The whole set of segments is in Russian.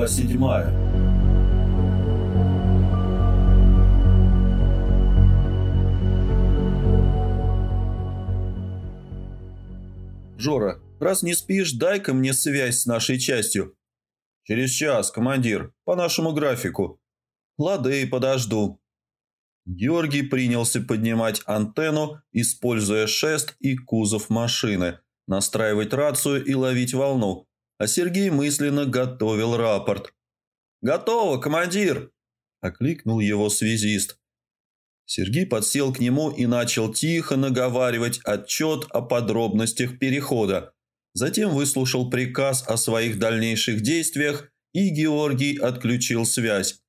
Глава седьмая. «Жора, раз не спишь, дай-ка мне связь с нашей частью». «Через час, командир, по нашему графику». «Лады, подожду». Георгий принялся поднимать антенну, используя шест и кузов машины, настраивать рацию и ловить волну, а Сергей мысленно готовил рапорт. «Готово, командир!» – окликнул его связист. Сергей подсел к нему и начал тихо наговаривать отчет о подробностях перехода. Затем выслушал приказ о своих дальнейших действиях, и Георгий отключил связь.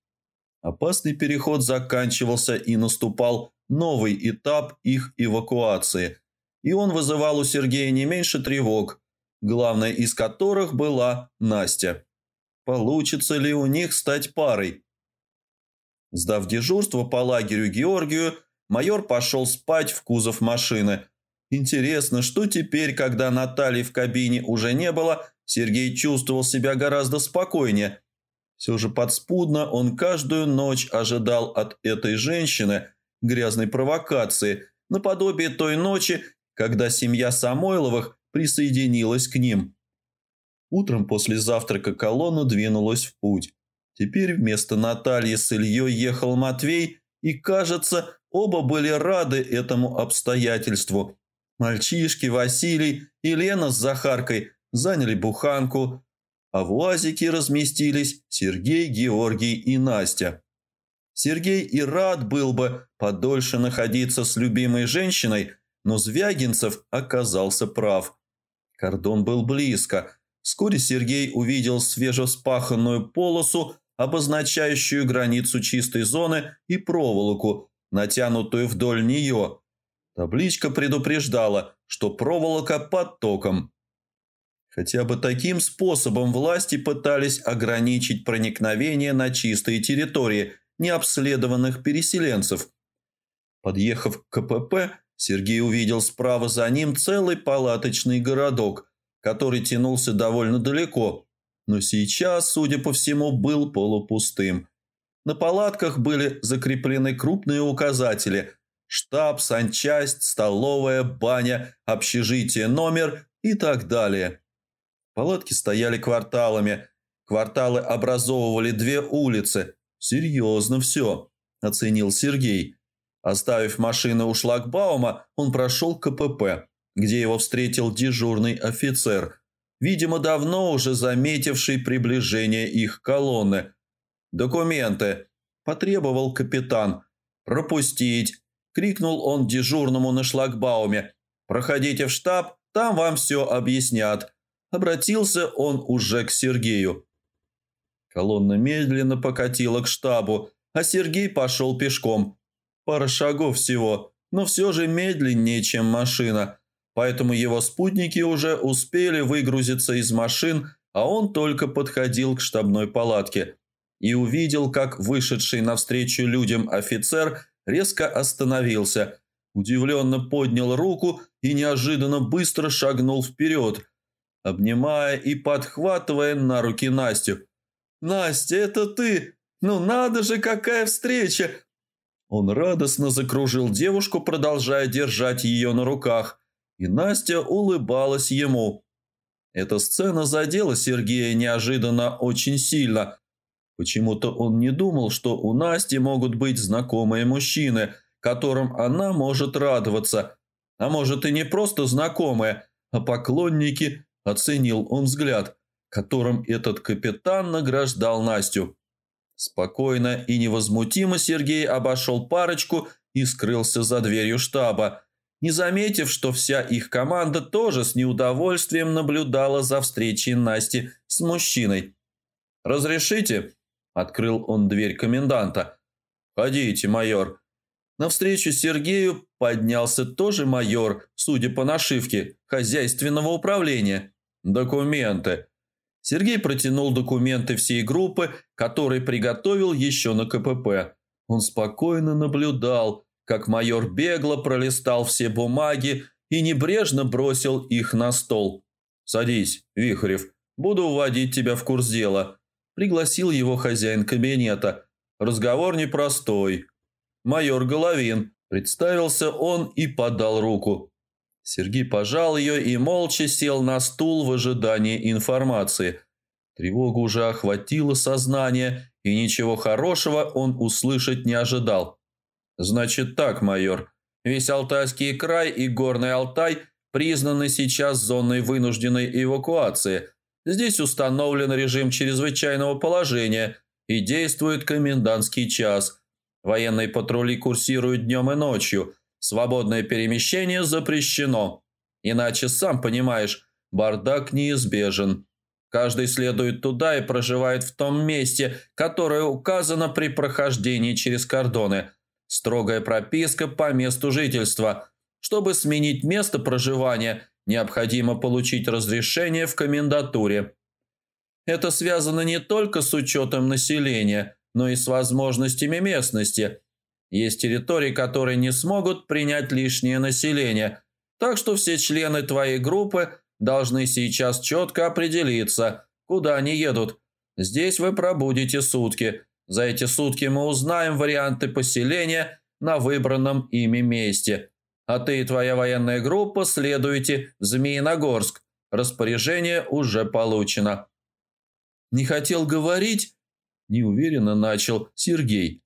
Опасный переход заканчивался и наступал новый этап их эвакуации, и он вызывал у Сергея не меньше тревог, главная из которых была Настя. Получится ли у них стать парой? Сдав дежурство по лагерю Георгию, майор пошел спать в кузов машины. Интересно, что теперь, когда Натальи в кабине уже не было, Сергей чувствовал себя гораздо спокойнее. Все же подспудно он каждую ночь ожидал от этой женщины грязной провокации, наподобие той ночи, когда семья Самойловых присоединилась к ним. Утром после завтрака колонна двинулась в путь. Теперь вместо Натальи с Ильей ехал Матвей, и, кажется, оба были рады этому обстоятельству. Мальчишки Василий и Лена с Захаркой заняли буханку, а в УАЗике разместились Сергей, Георгий и Настя. Сергей и рад был бы подольше находиться с любимой женщиной, но Звягинцев оказался прав. Кордон был близко. Вскоре Сергей увидел свежеспаханную полосу обозначающую границу чистой зоны и проволоку, натянутую вдоль нее. Табличка предупреждала, что проволока под током. Хотя бы таким способом власти пытались ограничить проникновение на чистые территории необследованных переселенцев. Подъехав к КПП, Сергей увидел справа за ним целый палаточный городок, который тянулся довольно далеко – но сейчас, судя по всему, был полупустым. На палатках были закреплены крупные указатели – штаб, санчасть, столовая, баня, общежитие, номер и так далее. Палатки стояли кварталами. Кварталы образовывали две улицы. Серьезно все, оценил Сергей. Оставив машину у шлагбаума, он прошел к КПП, где его встретил дежурный офицер – видимо, давно уже заметивший приближение их колонны. «Документы!» – потребовал капитан. «Пропустить!» – крикнул он дежурному на шлагбауме. «Проходите в штаб, там вам все объяснят». Обратился он уже к Сергею. Колонна медленно покатила к штабу, а Сергей пошел пешком. Пара шагов всего, но все же медленнее, чем машина – поэтому его спутники уже успели выгрузиться из машин, а он только подходил к штабной палатке и увидел, как вышедший навстречу людям офицер резко остановился, удивленно поднял руку и неожиданно быстро шагнул вперед, обнимая и подхватывая на руки Настю. «Настя, это ты! Ну надо же, какая встреча!» Он радостно закружил девушку, продолжая держать ее на руках и Настя улыбалась ему. Эта сцена задела Сергея неожиданно очень сильно. Почему-то он не думал, что у Насти могут быть знакомые мужчины, которым она может радоваться. А может и не просто знакомые, а поклонники, оценил он взгляд, которым этот капитан награждал Настю. Спокойно и невозмутимо Сергей обошел парочку и скрылся за дверью штаба, не заметив, что вся их команда тоже с неудовольствием наблюдала за встречей Насти с мужчиной. «Разрешите?» – открыл он дверь коменданта. «Ходите, майор». Навстречу Сергею поднялся тоже майор, судя по нашивке, хозяйственного управления. «Документы». Сергей протянул документы всей группы, которые приготовил еще на КПП. Он спокойно наблюдал, как майор бегло пролистал все бумаги и небрежно бросил их на стол. «Садись, Вихарев, буду вводить тебя в курс дела. пригласил его хозяин кабинета. Разговор непростой. «Майор Головин», – представился он и подал руку. Сергей пожал ее и молча сел на стул в ожидании информации. Тревога уже охватила сознание, и ничего хорошего он услышать не ожидал. «Значит так, майор, весь Алтайский край и Горный Алтай признаны сейчас зоной вынужденной эвакуации. Здесь установлен режим чрезвычайного положения и действует комендантский час. Военные патрули курсируют днем и ночью. Свободное перемещение запрещено. Иначе, сам понимаешь, бардак неизбежен». Каждый следует туда и проживает в том месте, которое указано при прохождении через кордоны. Строгая прописка по месту жительства. Чтобы сменить место проживания, необходимо получить разрешение в комендатуре. Это связано не только с учетом населения, но и с возможностями местности. Есть территории, которые не смогут принять лишнее население, так что все члены твоей группы должны сейчас четко определиться, куда они едут. Здесь вы пробудете сутки. За эти сутки мы узнаем варианты поселения на выбранном ими месте. А ты и твоя военная группа следуете в Змеиногорск. Распоряжение уже получено. Не хотел говорить, неуверенно начал Сергей.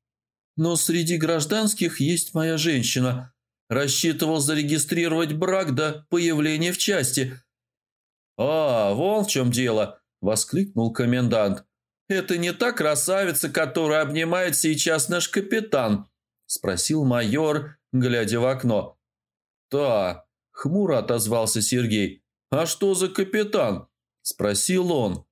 Но среди гражданских есть моя женщина. Рассчитывал зарегистрировать брак до появления в части – «А, вон в чем дело!» – воскликнул комендант. «Это не та красавица, которую обнимает сейчас наш капитан?» – спросил майор, глядя в окно. «Та!» – хмуро отозвался Сергей. «А что за капитан?» – спросил он.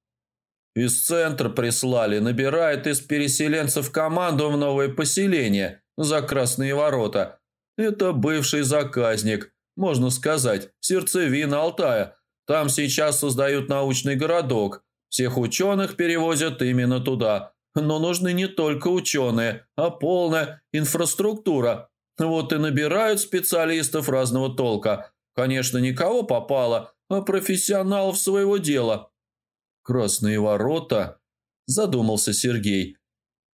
«Из центра прислали, набирает из переселенцев команду в новое поселение за Красные ворота. Это бывший заказник, можно сказать, сердцевина Алтая». Там сейчас создают научный городок. Всех ученых перевозят именно туда. Но нужны не только ученые, а полная инфраструктура. Вот и набирают специалистов разного толка. Конечно, никого попало, а профессионалов своего дела. «Красные ворота?» – задумался Сергей.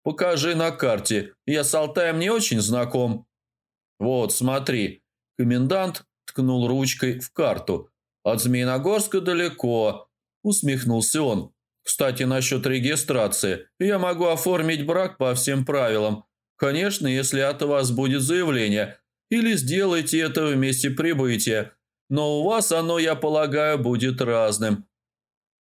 «Покажи на карте. Я с Алтаем не очень знаком». «Вот, смотри». Комендант ткнул ручкой в карту. От Змеиногорска далеко», – усмехнулся он. «Кстати, насчет регистрации. Я могу оформить брак по всем правилам. Конечно, если от вас будет заявление. Или сделайте это в месте прибытия. Но у вас оно, я полагаю, будет разным».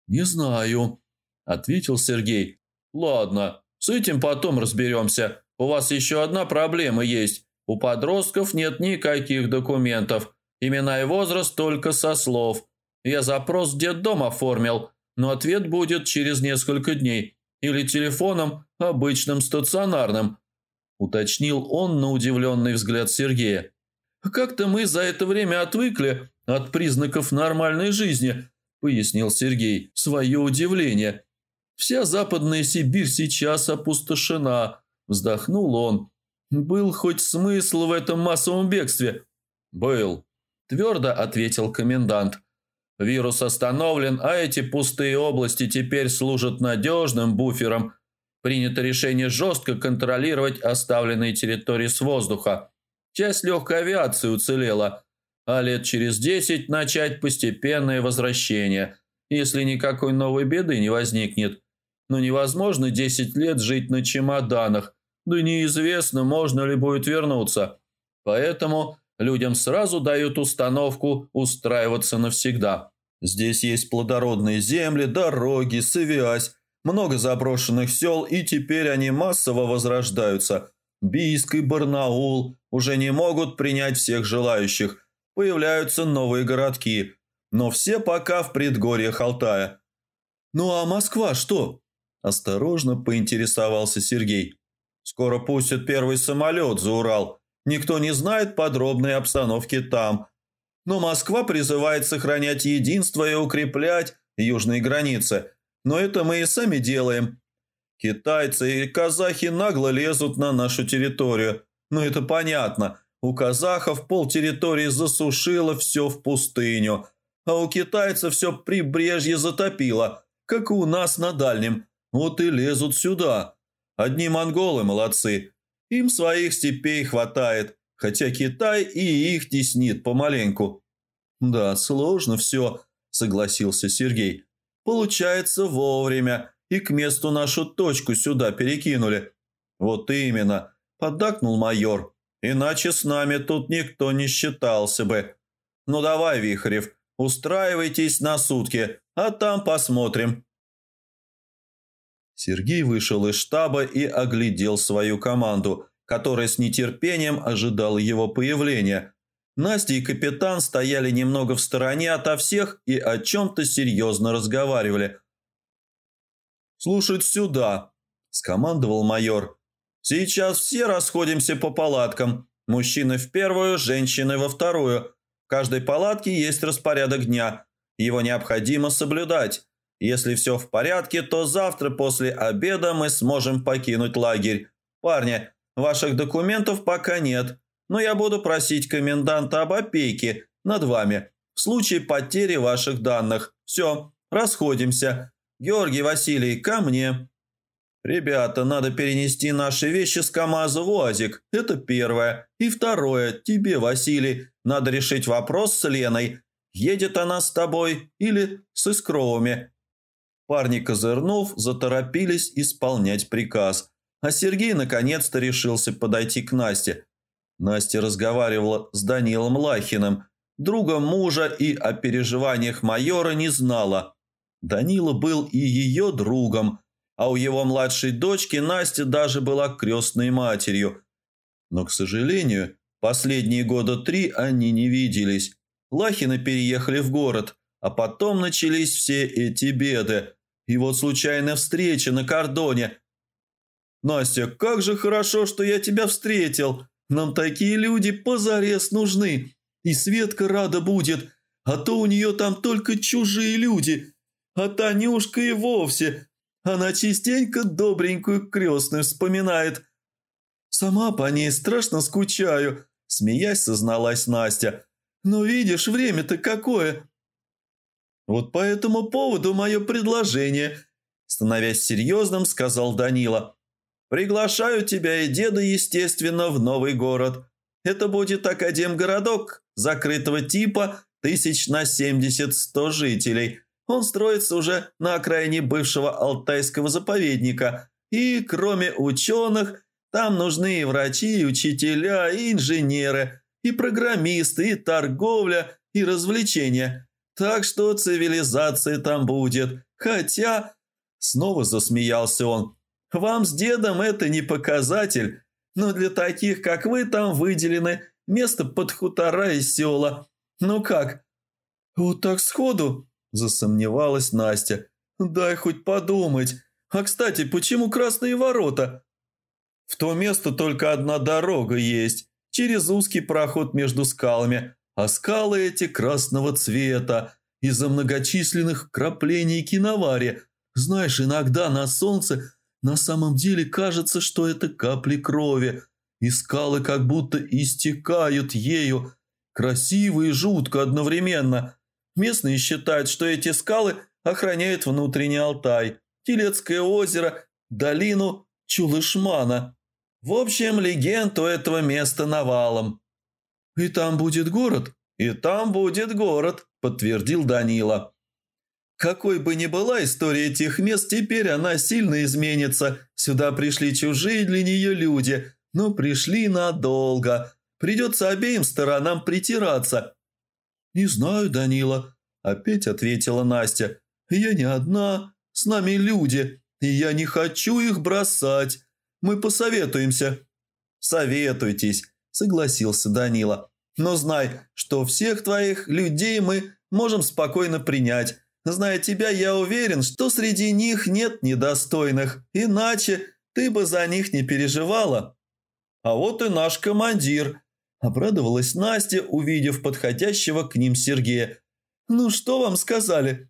«Не знаю», – ответил Сергей. «Ладно, с этим потом разберемся. У вас еще одна проблема есть. У подростков нет никаких документов». Имена и возраст только со слов. Я запрос в детдом оформил, но ответ будет через несколько дней. Или телефоном, обычным стационарным», – уточнил он на удивленный взгляд Сергея. «Как-то мы за это время отвыкли от признаков нормальной жизни», – пояснил Сергей свое удивление. «Вся западная Сибирь сейчас опустошена», – вздохнул он. «Был хоть смысл в этом массовом бегстве?» «Был», Твердо ответил комендант. Вирус остановлен, а эти пустые области теперь служат надежным буфером. Принято решение жестко контролировать оставленные территории с воздуха. Часть легкой авиации уцелела, а лет через десять начать постепенное возвращение, если никакой новой беды не возникнет. Но невозможно десять лет жить на чемоданах, да неизвестно, можно ли будет вернуться. Поэтому Людям сразу дают установку устраиваться навсегда. Здесь есть плодородные земли, дороги, связь, много заброшенных сел, и теперь они массово возрождаются. Бийск и Барнаул уже не могут принять всех желающих. Появляются новые городки, но все пока в предгорьях Алтая. «Ну а Москва что?» – осторожно поинтересовался Сергей. «Скоро пустят первый самолет за Урал. Никто не знает подробной обстановки там. Но Москва призывает сохранять единство и укреплять южные границы. Но это мы и сами делаем. Китайцы и казахи нагло лезут на нашу территорию. Но это понятно. У казахов пол территории засушило все в пустыню. А у китайцев все прибрежье затопило, как и у нас на дальнем. Вот и лезут сюда. Одни монголы молодцы. Им своих степей хватает, хотя Китай и их теснит помаленьку». «Да, сложно все», — согласился Сергей. «Получается вовремя, и к месту нашу точку сюда перекинули». «Вот именно», — поддакнул майор. «Иначе с нами тут никто не считался бы. Ну давай, Вихарев, устраивайтесь на сутки, а там посмотрим». Сергей вышел из штаба и оглядел свою команду, которая с нетерпением ожидала его появления. Настя и капитан стояли немного в стороне ото всех и о чем-то серьезно разговаривали. «Слушать сюда», – скомандовал майор. «Сейчас все расходимся по палаткам. Мужчины в первую, женщины во вторую. В каждой палатке есть распорядок дня. Его необходимо соблюдать. Если все в порядке, то завтра после обеда мы сможем покинуть лагерь. Парни, ваших документов пока нет, но я буду просить коменданта об опеке над вами в случае потери ваших данных. Все, расходимся. Георгий Василий, ко мне. Ребята, надо перенести наши вещи с КамАЗа в УАЗик. Это первое. И второе, тебе, Василий, надо решить вопрос с Леной. Едет она с тобой или с Искровыми. Парни, козырнув, заторопились исполнять приказ, а Сергей наконец-то решился подойти к Насте. Настя разговаривала с Данилом Лахиным, другом мужа и о переживаниях майора не знала. Данила был и ее другом, а у его младшей дочки Настя даже была крестной матерью. Но, к сожалению, последние года три они не виделись. Лахины переехали в город, а потом начались все эти беды – и вот случайная встреча на кордоне. Настя, как же хорошо, что я тебя встретил. Нам такие люди позарез нужны. И Светка рада будет, а то у нее там только чужие люди. А Танюшка и вовсе. Она частенько добренькую крестную вспоминает. Сама по ней страшно скучаю, смеясь созналась Настя. Но видишь, время-то какое. Вот по этому поводу мое предложение, становясь серьезным, сказал Данила. Приглашаю тебя и деда, естественно, в новый город. Это будет академгородок закрытого типа, тысяч на 70-100 жителей. Он строится уже на окраине бывшего Алтайского заповедника. И кроме ученых, там нужны и врачи, и учителя, и инженеры, и программисты, и торговля, и развлечения. Так что цивилизация там будет. Хотя...» Снова засмеялся он. «Вам с дедом это не показатель, но для таких, как вы, там выделены место под хутора и села. Ну как?» «Вот так сходу?» – засомневалась Настя. «Дай хоть подумать. А, кстати, почему красные ворота?» «В то место только одна дорога есть, через узкий проход между скалами а скалы эти красного цвета из-за многочисленных краплений киновари. Знаешь, иногда на солнце на самом деле кажется, что это капли крови, и скалы как будто истекают ею. Красиво и жутко одновременно. Местные считают, что эти скалы охраняют внутренний Алтай, Телецкое озеро, долину Чулышмана. В общем, легенд у этого места навалом. «И там будет город?» «И там будет город», – подтвердил Данила. Какой бы ни была история этих мест, теперь она сильно изменится. Сюда пришли чужие для нее люди, но пришли надолго. Придется обеим сторонам притираться. «Не знаю, Данила», – опять ответила Настя. «Я не одна, с нами люди, и я не хочу их бросать. Мы посоветуемся». «Советуйтесь», – согласился Данила. Но знай, что всех твоих людей мы можем спокойно принять. Зная тебя, я уверен, что среди них нет недостойных, иначе ты бы за них не переживала. А вот и наш командир. Обрадовалась Настя, увидев подходящего к ним Сергея. «Ну, что вам сказали?»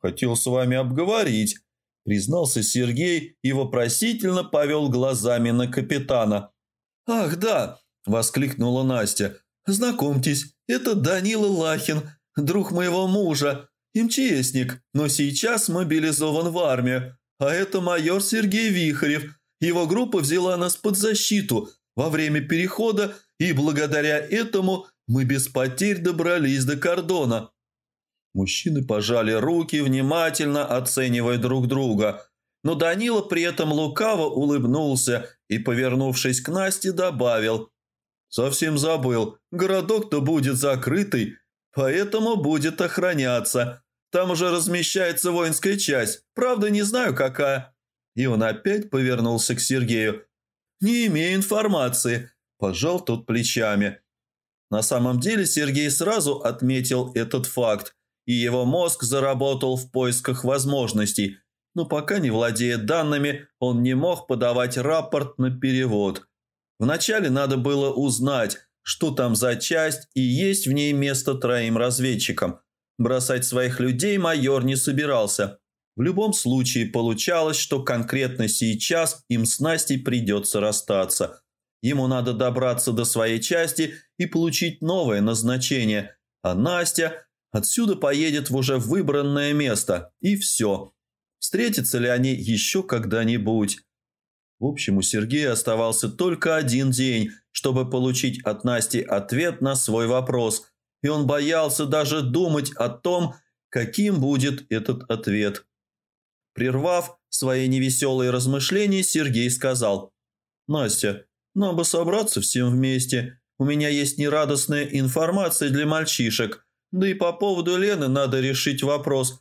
«Хотел с вами обговорить», – признался Сергей и вопросительно повел глазами на капитана. «Ах, да!» – воскликнула Настя. «Знакомьтесь, это Данила Лахин, друг моего мужа, МЧСник, но сейчас мобилизован в армию. А это майор Сергей Вихарев. Его группа взяла нас под защиту во время перехода, и благодаря этому мы без потерь добрались до кордона». Мужчины пожали руки, внимательно оценивая друг друга. Но Данила при этом лукаво улыбнулся и, повернувшись к Насте, добавил. «Совсем забыл, городок-то будет закрытый, поэтому будет охраняться. Там уже размещается воинская часть, правда не знаю какая». И он опять повернулся к Сергею. «Не имею информации», – пожал тот плечами. На самом деле Сергей сразу отметил этот факт, и его мозг заработал в поисках возможностей, но пока не владея данными, он не мог подавать рапорт на перевод. Вначале надо было узнать, что там за часть и есть в ней место троим разведчикам. Бросать своих людей майор не собирался. В любом случае получалось, что конкретно сейчас им с Настей придется расстаться. Ему надо добраться до своей части и получить новое назначение, а Настя отсюда поедет в уже выбранное место, и все. Встретятся ли они еще когда-нибудь? В общем, у Сергея оставался только один день, чтобы получить от Насти ответ на свой вопрос, и он боялся даже думать о том, каким будет этот ответ. Прервав свои невеселые размышления, Сергей сказал, «Настя, нам бы собраться всем вместе. У меня есть нерадостная информация для мальчишек, да и по поводу Лены надо решить вопрос».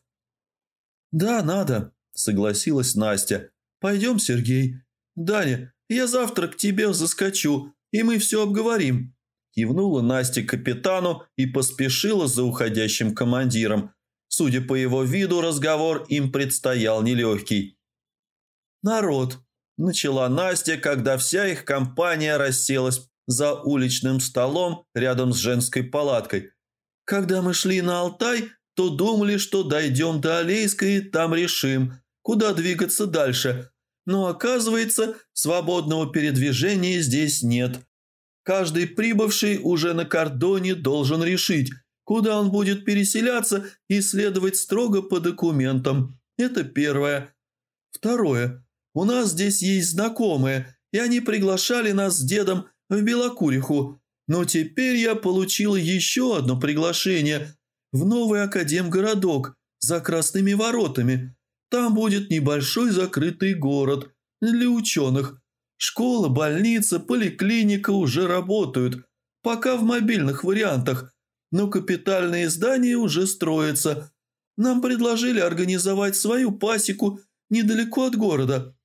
«Да, надо», — согласилась Настя. «Пойдем, Сергей. Даня, я завтра к тебе заскочу, и мы все обговорим». Кивнула Настя капитану и поспешила за уходящим командиром. Судя по его виду, разговор им предстоял нелегкий. «Народ», – начала Настя, когда вся их компания расселась за уличным столом рядом с женской палаткой. «Когда мы шли на Алтай, то думали, что дойдем до Алейской и там решим, куда двигаться дальше. Но оказывается, свободного передвижения здесь нет. Каждый прибывший уже на кордоне должен решить, куда он будет переселяться и следовать строго по документам. Это первое. Второе. У нас здесь есть знакомые, и они приглашали нас с дедом в Белокуриху. Но теперь я получил еще одно приглашение в новый академгородок за Красными воротами. Там будет небольшой закрытый город для ученых. Школа, больница, поликлиника уже работают, пока в мобильных вариантах, но капитальные здания уже строятся. Нам предложили организовать свою пасеку недалеко от города.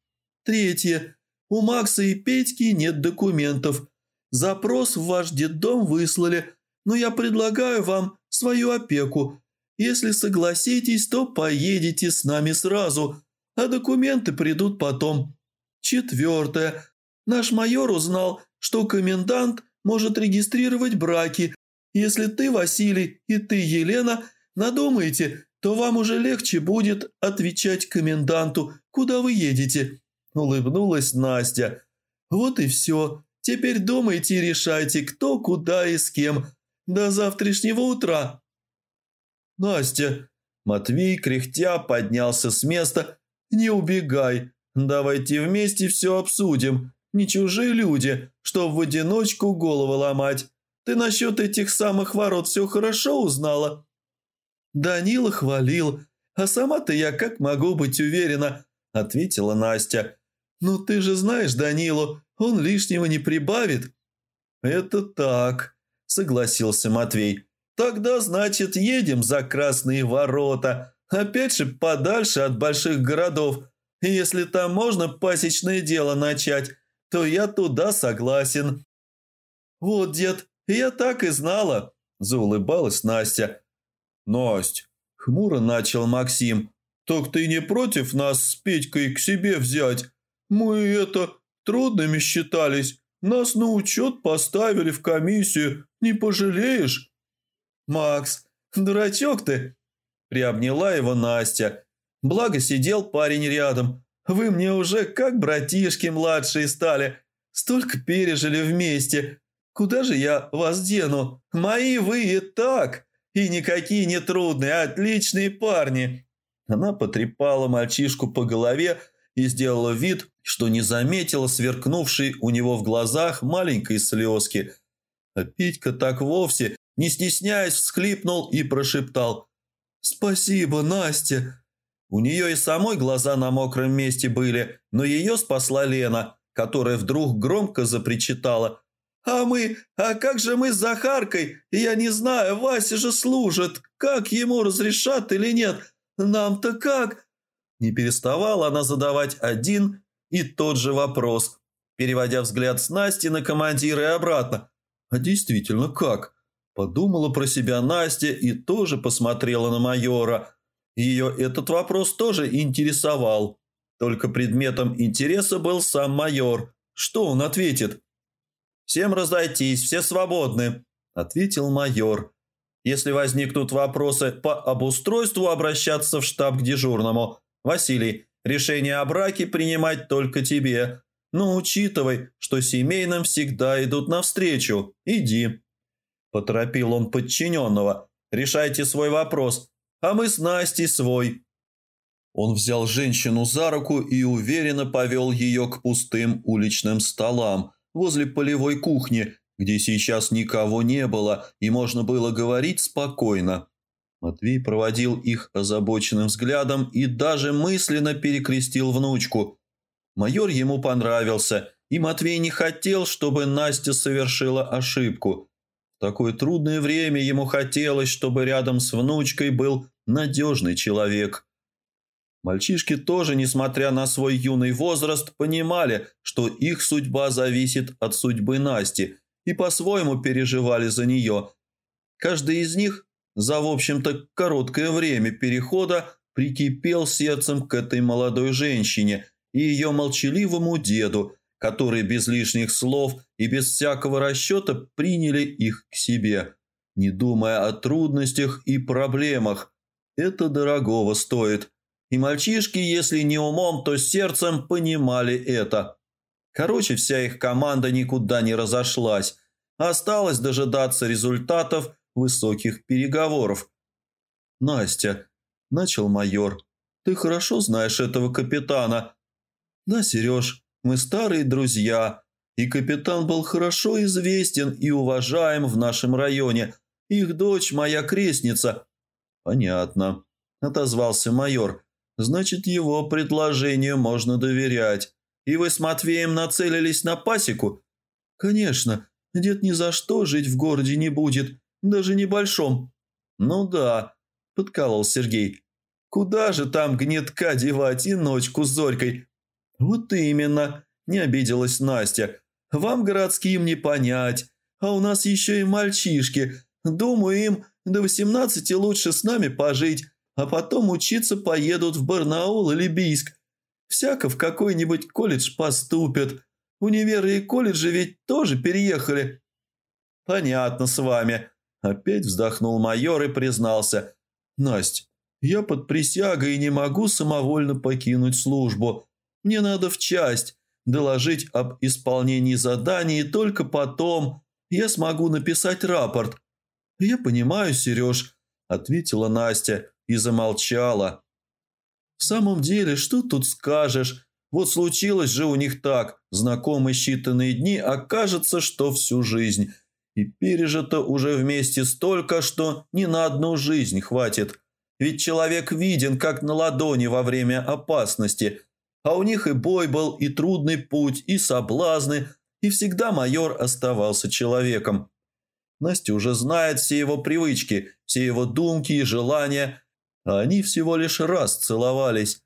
Третье. У Макса и Петьки нет документов. Запрос в ваш детдом выслали, но я предлагаю вам свою опеку. Если согласитесь, то поедете с нами сразу, а документы придут потом. Четвертое. Наш майор узнал, что комендант может регистрировать браки если ты, Василий, и ты, Елена, надумаете, то вам уже легче будет отвечать коменданту, куда вы едете», – улыбнулась Настя. «Вот и все. Теперь думайте и решайте, кто, куда и с кем. До завтрашнего утра». «Настя», – Матвей, кряхтя, поднялся с места. «Не убегай. Давайте вместе все обсудим. Не чужие люди, чтоб в одиночку голову ломать. Ты насчет этих самых ворот все хорошо узнала?» Данила хвалил. «А сама-то я как могу быть уверена?» – ответила Настя. «Ну ты же знаешь Данилу, он лишнего не прибавит». «Это так», – согласился Матвей. «Тогда, значит, едем за Красные ворота, опять же подальше от больших городов. Если там можно пасечное дело начать, то я туда согласен». «Вот, дед, «Я так и знала», – заулыбалась Настя. «Насть», – хмуро начал Максим, – «так ты не против нас с Петькой к себе взять? Мы это трудными считались, нас на учет поставили в комиссию, не пожалеешь?» «Макс, дурачок ты!» – приобняла его Настя. Благо сидел парень рядом. «Вы мне уже как братишки младшие стали, столько пережили вместе». Куда же я вас дену? Мои вы и так. И никакие не трудные, отличные парни. Она потрепала мальчишку по голове и сделала вид, что не заметила сверкнувшей у него в глазах маленькой слезки. А Петька так вовсе, не стесняясь, всхлипнул и прошептал «Спасибо, Настя!» У нее и самой глаза на мокром месте были, но ее спасла Лена, которая вдруг громко запричитала. «А мы? А как же мы с Захаркой? Я не знаю, Вася же служит. Как ему разрешат или нет? Нам-то как?» Не переставала она задавать один и тот же вопрос, переводя взгляд с Насти на командира и обратно. «А действительно, как?» Подумала про себя Настя и тоже посмотрела на майора – ее этот вопрос тоже интересовал. Только предметом интереса был сам майор. Что он ответит? «Всем разойтись, все свободны», – ответил майор. «Если возникнут вопросы по обустройству, обращаться в штаб к дежурному. Василий, решение о браке принимать только тебе. Но учитывай, что семейным всегда идут навстречу. Иди». Поторопил он подчиненного. «Решайте свой вопрос а мы с Настей свой». Он взял женщину за руку и уверенно повел ее к пустым уличным столам возле полевой кухни, где сейчас никого не было и можно было говорить спокойно. Матвей проводил их озабоченным взглядом и даже мысленно перекрестил внучку. Майор ему понравился, и Матвей не хотел, чтобы Настя совершила ошибку. В такое трудное время ему хотелось, чтобы рядом с внучкой был надежный человек. Мальчишки тоже, несмотря на свой юный возраст, понимали, что их судьба зависит от судьбы Насти и по-своему переживали за нее. Каждый из них за, в общем-то, короткое время перехода прикипел сердцем к этой молодой женщине и ее молчаливому деду – которые без лишних слов и без всякого расчета приняли их к себе, не думая о трудностях и проблемах. Это дорогого стоит. И мальчишки, если не умом, то сердцем понимали это. Короче, вся их команда никуда не разошлась. Осталось дожидаться результатов высоких переговоров. «Настя», – начал майор, – «ты хорошо знаешь этого капитана». «Да, Сереж, мы старые друзья, и капитан был хорошо известен и уважаем в нашем районе. Их дочь моя крестница». «Понятно», – отозвался майор. «Значит, его предложению можно доверять. И вы с Матвеем нацелились на пасеку?» «Конечно. Дед ни за что жить в городе не будет, даже небольшом». «Ну да», – подколол Сергей. «Куда же там гнетка девать и ночку с Зорькой? «Вот именно», – не обиделась Настя. «Вам городским не понять, а у нас еще и мальчишки. Думаю, им до восемнадцати лучше с нами пожить, а потом учиться поедут в Барнаул или Бийск. Всяко в какой-нибудь колледж поступят. Универы и колледжи ведь тоже переехали». «Понятно с вами», – опять вздохнул майор и признался. «Насть, я под присягой и не могу самовольно покинуть службу». Мне надо в часть доложить об исполнении заданий, и только потом я смогу написать рапорт». «Я понимаю, Сереж», – ответила Настя и замолчала. «В самом деле, что тут скажешь? Вот случилось же у них так, знакомы считанные дни, а кажется, что всю жизнь. И пережито уже вместе столько, что ни на одну жизнь хватит. Ведь человек виден, как на ладони во время опасности – а у них и бой был, и трудный путь, и соблазны, и всегда майор оставался человеком. Настя уже знает все его привычки, все его думки и желания, а они всего лишь раз целовались.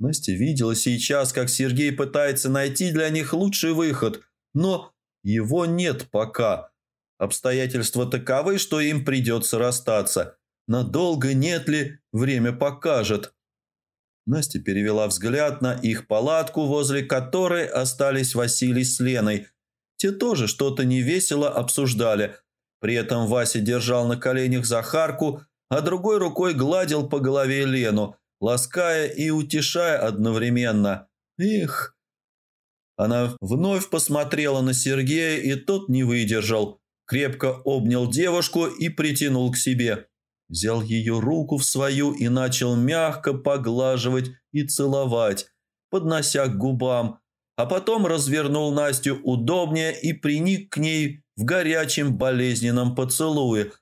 Настя видела сейчас, как Сергей пытается найти для них лучший выход, но его нет пока. Обстоятельства таковы, что им придется расстаться. Надолго нет ли, время покажет. Настя перевела взгляд на их палатку, возле которой остались Василий с Леной. Те тоже что-то невесело обсуждали. При этом Вася держал на коленях Захарку, а другой рукой гладил по голове Лену, лаская и утешая одновременно. Их! Она вновь посмотрела на Сергея, и тот не выдержал. Крепко обнял девушку и притянул к себе. взял ее руку в свою и начал мягко поглаживать и целовать, поднося к губам, а потом развернул Настю удобнее и приник к ней в горячем болезненном поцелуе.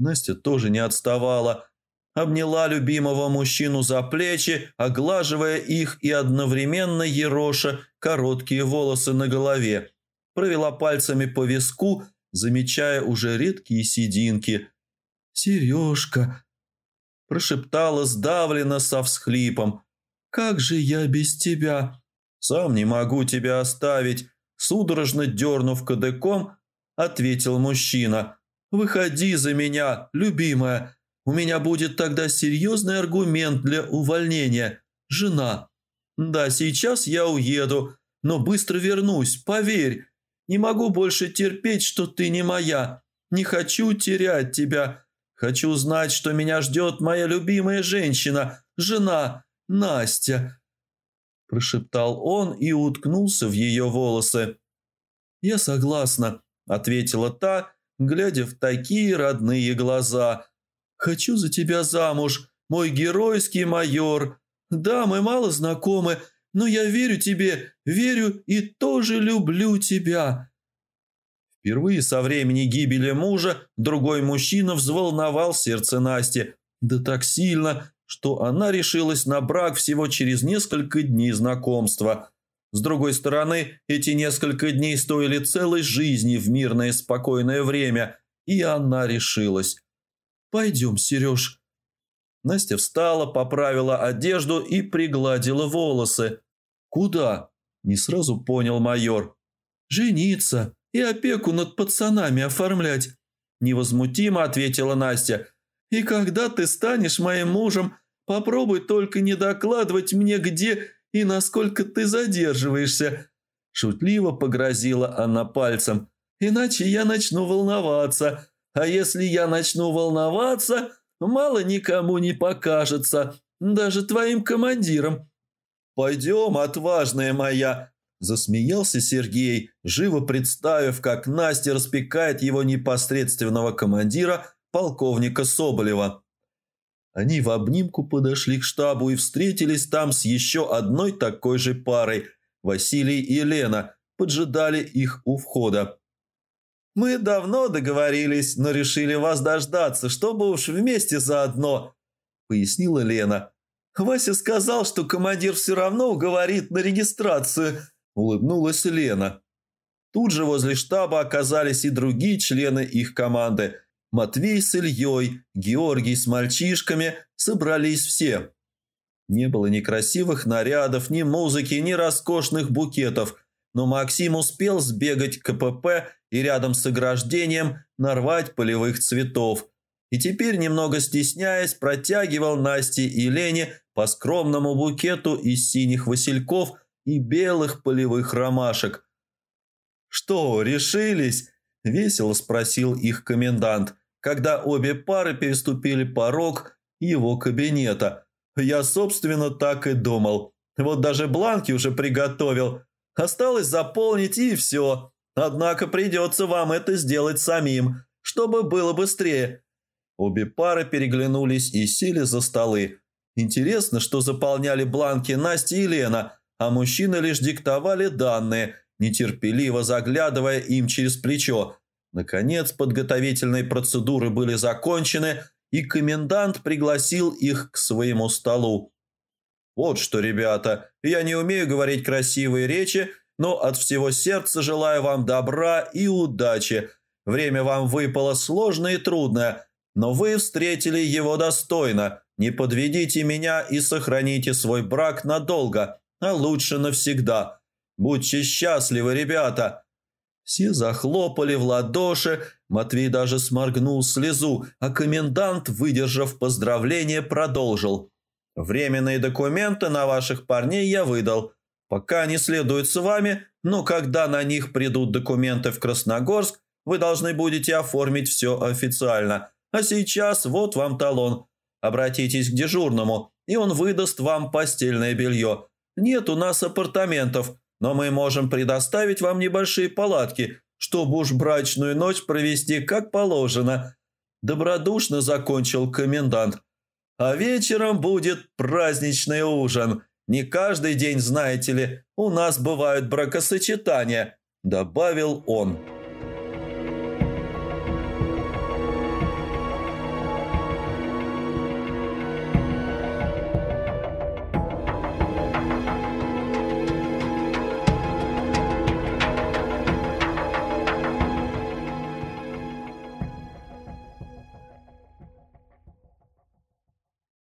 Настя тоже не отставала, обняла любимого мужчину за плечи, оглаживая их и одновременно ероша короткие волосы на голове, провела пальцами по виску, замечая уже редкие сединки – «Сережка!» – прошептала сдавленно со всхлипом. «Как же я без тебя?» «Сам не могу тебя оставить», – судорожно дернув кадыком, ответил мужчина. «Выходи за меня, любимая. У меня будет тогда серьезный аргумент для увольнения. Жена. Да, сейчас я уеду, но быстро вернусь, поверь. Не могу больше терпеть, что ты не моя. Не хочу терять тебя. Хочу знать, что меня ждет моя любимая женщина, жена Настя!» Прошептал он и уткнулся в ее волосы. «Я согласна», — ответила та, глядя в такие родные глаза. «Хочу за тебя замуж, мой геройский майор. Да, мы мало знакомы, но я верю тебе, верю и тоже люблю тебя. Впервые со времени гибели мужа другой мужчина взволновал сердце Насти, да так сильно, что она решилась на брак всего через несколько дней знакомства. С другой стороны, эти несколько дней стоили целой жизни в мирное спокойное время, и она решилась. «Пойдем, Сереж». Настя встала, поправила одежду и пригладила волосы. «Куда?» – не сразу понял майор. «Жениться», и опеку над пацанами оформлять», – невозмутимо ответила Настя. «И когда ты станешь моим мужем, попробуй только не докладывать мне, где и насколько ты задерживаешься». Шутливо погрозила она пальцем. «Иначе я начну волноваться. А если я начну волноваться, мало никому не покажется, даже твоим командирам». «Пойдем, отважная моя», Засмеялся Сергей, живо представив, как Настя распекает его непосредственного командира, полковника Соболева. Они в обнимку подошли к штабу и встретились там с еще одной такой же парой. Василий и Елена поджидали их у входа. «Мы давно договорились, но решили вас дождаться, чтобы уж вместе заодно», — пояснила Лена. «Вася сказал, что командир все равно уговорит на регистрацию» улыбнулась Лена. Тут же возле штаба оказались и другие члены их команды. Матвей с Ильей, Георгий с мальчишками, собрались все. Не было ни красивых нарядов, ни музыки, ни роскошных букетов, но Максим успел сбегать к КПП и рядом с ограждением нарвать полевых цветов. И теперь, немного стесняясь, протягивал Насте и Лене по скромному букету из синих васильков – и белых полевых ромашек. «Что, решились?» – весело спросил их комендант, когда обе пары переступили порог его кабинета. «Я, собственно, так и думал. Вот даже бланки уже приготовил. Осталось заполнить и все. Однако придется вам это сделать самим, чтобы было быстрее». Обе пары переглянулись и сели за столы. Интересно, что заполняли бланки Настя и Лена – а мужчины лишь диктовали данные, нетерпеливо заглядывая им через плечо. Наконец, подготовительные процедуры были закончены, и комендант пригласил их к своему столу. «Вот что, ребята, я не умею говорить красивые речи, но от всего сердца желаю вам добра и удачи. Время вам выпало сложное и трудное, но вы встретили его достойно. Не подведите меня и сохраните свой брак надолго а лучше навсегда. Будьте счастливы, ребята!» Все захлопали в ладоши, Матвей даже сморгнул слезу, а комендант, выдержав поздравление, продолжил. «Временные документы на ваших парней я выдал. Пока они следуют с вами, но когда на них придут документы в Красногорск, вы должны будете оформить все официально. А сейчас вот вам талон. Обратитесь к дежурному, и он выдаст вам постельное белье. Нет у нас апартаментов, но мы можем предоставить вам небольшие палатки, чтобы уж брачную ночь провести как положено. Добродушно закончил комендант. А вечером будет праздничный ужин. Не каждый день, знаете ли, у нас бывают бракосочетания, добавил он.